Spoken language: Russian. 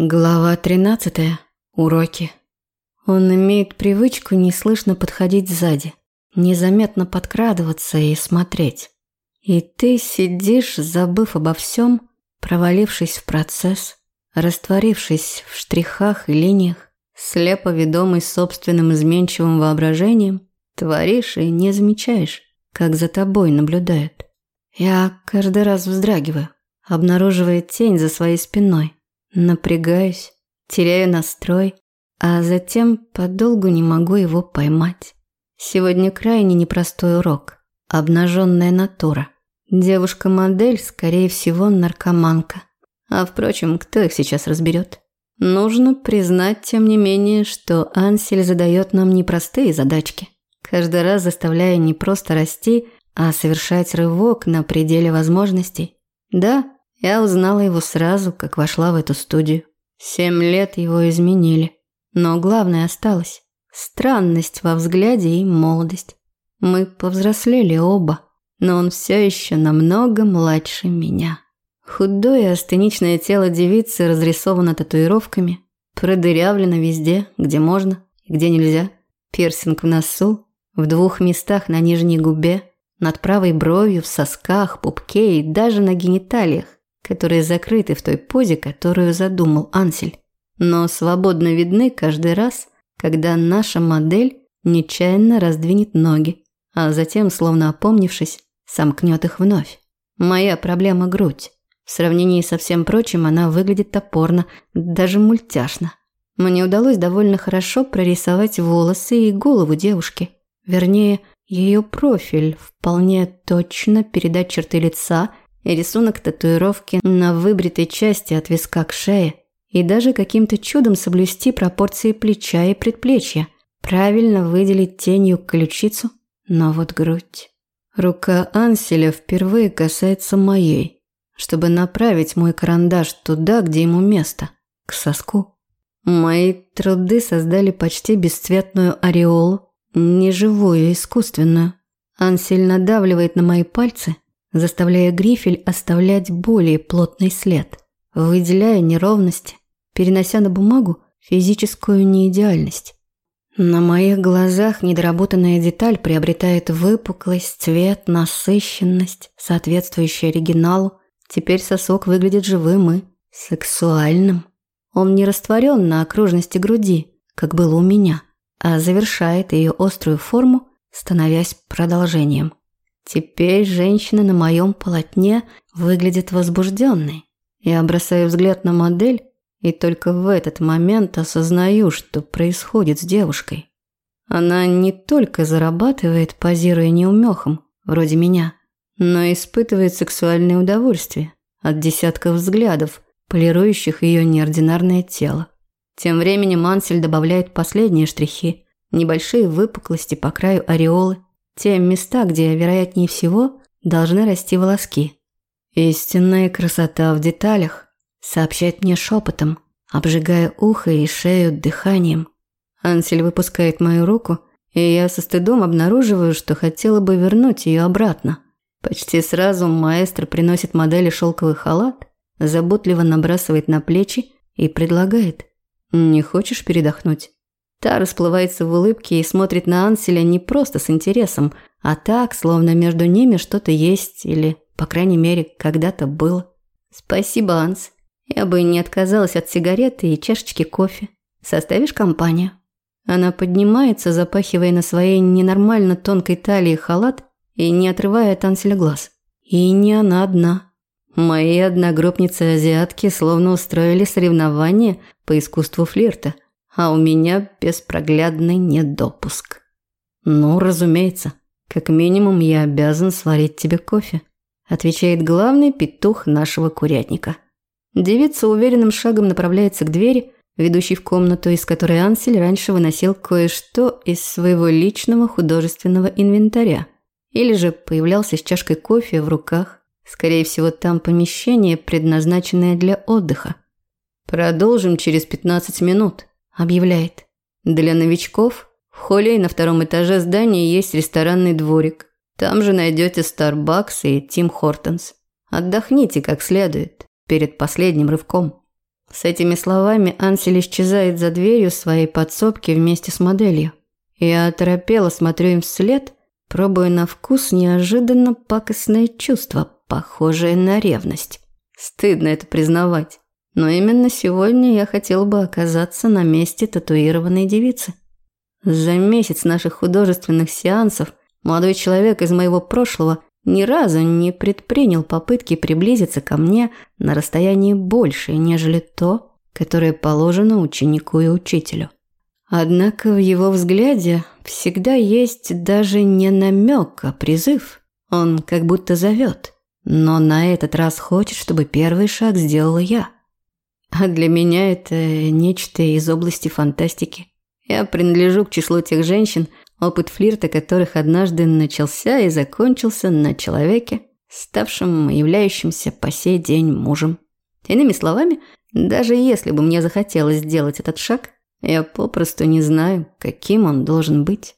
Глава 13. Уроки. Он имеет привычку неслышно подходить сзади, незаметно подкрадываться и смотреть. И ты сидишь, забыв обо всем, провалившись в процесс, растворившись в штрихах и линиях, слепо ведомый собственным изменчивым воображением, творишь и не замечаешь, как за тобой наблюдают. Я каждый раз вздрагиваю, обнаруживая тень за своей спиной Напрягаюсь, теряю настрой, а затем подолгу не могу его поймать. Сегодня крайне непростой урок. Обнаженная натура. Девушка-модель, скорее всего, наркоманка. А впрочем, кто их сейчас разберет? Нужно признать, тем не менее, что Ансель задает нам непростые задачки, каждый раз заставляя не просто расти, а совершать рывок на пределе возможностей. Да, я узнала его сразу, как вошла в эту студию. Семь лет его изменили. Но главное осталось. Странность во взгляде и молодость. Мы повзрослели оба, но он все еще намного младше меня. Худое астеничное тело девицы разрисовано татуировками, продырявлено везде, где можно и где нельзя. Пирсинг в носу, в двух местах на нижней губе, над правой бровью, в сосках, пупке и даже на гениталиях которые закрыты в той позе, которую задумал Ансель, но свободно видны каждый раз, когда наша модель нечаянно раздвинет ноги, а затем, словно опомнившись, сомкнет их вновь. Моя проблема – грудь. В сравнении со всем прочим она выглядит топорно, даже мультяшно. Мне удалось довольно хорошо прорисовать волосы и голову девушки. Вернее, ее профиль, вполне точно передать черты лица и рисунок татуировки на выбритой части от виска к шее, и даже каким-то чудом соблюсти пропорции плеча и предплечья, правильно выделить тенью ключицу, но вот грудь. Рука Анселя впервые касается моей, чтобы направить мой карандаш туда, где ему место, к соску. Мои труды создали почти бесцветную ореолу, неживую, искусственную. Ансель надавливает на мои пальцы – заставляя грифель оставлять более плотный след, выделяя неровности, перенося на бумагу физическую неидеальность. На моих глазах недоработанная деталь приобретает выпуклость, цвет, насыщенность, соответствующую оригиналу. Теперь сосок выглядит живым и сексуальным. Он не растворен на окружности груди, как было у меня, а завершает ее острую форму, становясь продолжением. Теперь женщина на моем полотне выглядит возбужденной. Я бросаю взгляд на модель и только в этот момент осознаю, что происходит с девушкой. Она не только зарабатывает, позируя неумехом, вроде меня, но испытывает сексуальное удовольствие от десятков взглядов, полирующих ее неординарное тело. Тем временем Ансель добавляет последние штрихи, небольшие выпуклости по краю ореолы, те места, где, вероятнее всего, должны расти волоски. Истинная красота в деталях, сообщает мне шепотом, обжигая ухо и шею дыханием. Ансель выпускает мою руку, и я со стыдом обнаруживаю, что хотела бы вернуть ее обратно. Почти сразу маэстро приносит модели шелковый халат, заботливо набрасывает на плечи и предлагает. «Не хочешь передохнуть?» Та расплывается в улыбке и смотрит на Анселя не просто с интересом, а так, словно между ними что-то есть или, по крайней мере, когда-то было. «Спасибо, Анс. Я бы не отказалась от сигареты и чашечки кофе. Составишь компанию?» Она поднимается, запахивая на своей ненормально тонкой талии халат и не отрывая от Анселя глаз. И не она одна. Мои одногруппницы-азиатки словно устроили соревнование по искусству флирта – а у меня беспроглядный недопуск. Ну, разумеется, как минимум я обязан сварить тебе кофе, отвечает главный петух нашего курятника. Девица уверенным шагом направляется к двери, ведущей в комнату, из которой Ансель раньше выносил кое-что из своего личного художественного инвентаря. Или же появлялся с чашкой кофе в руках. Скорее всего, там помещение, предназначенное для отдыха. Продолжим через 15 минут объявляет. Для новичков в холле и на втором этаже здания есть ресторанный дворик. Там же найдете Starbucks и Тим Хортонс. Отдохните как следует перед последним рывком. С этими словами Ансель исчезает за дверью своей подсобки вместе с моделью. Я оторопела, смотрю им вслед, пробуя на вкус неожиданно пакостное чувство, похожее на ревность. Стыдно это признавать. Но именно сегодня я хотел бы оказаться на месте татуированной девицы. За месяц наших художественных сеансов молодой человек из моего прошлого ни разу не предпринял попытки приблизиться ко мне на расстоянии больше, нежели то, которое положено ученику и учителю. Однако в его взгляде всегда есть даже не намек, а призыв. Он как будто зовет. Но на этот раз хочет, чтобы первый шаг сделала я. А для меня это нечто из области фантастики. Я принадлежу к числу тех женщин, опыт флирта которых однажды начался и закончился на человеке, ставшем являющимся по сей день мужем. Иными словами, даже если бы мне захотелось сделать этот шаг, я попросту не знаю, каким он должен быть.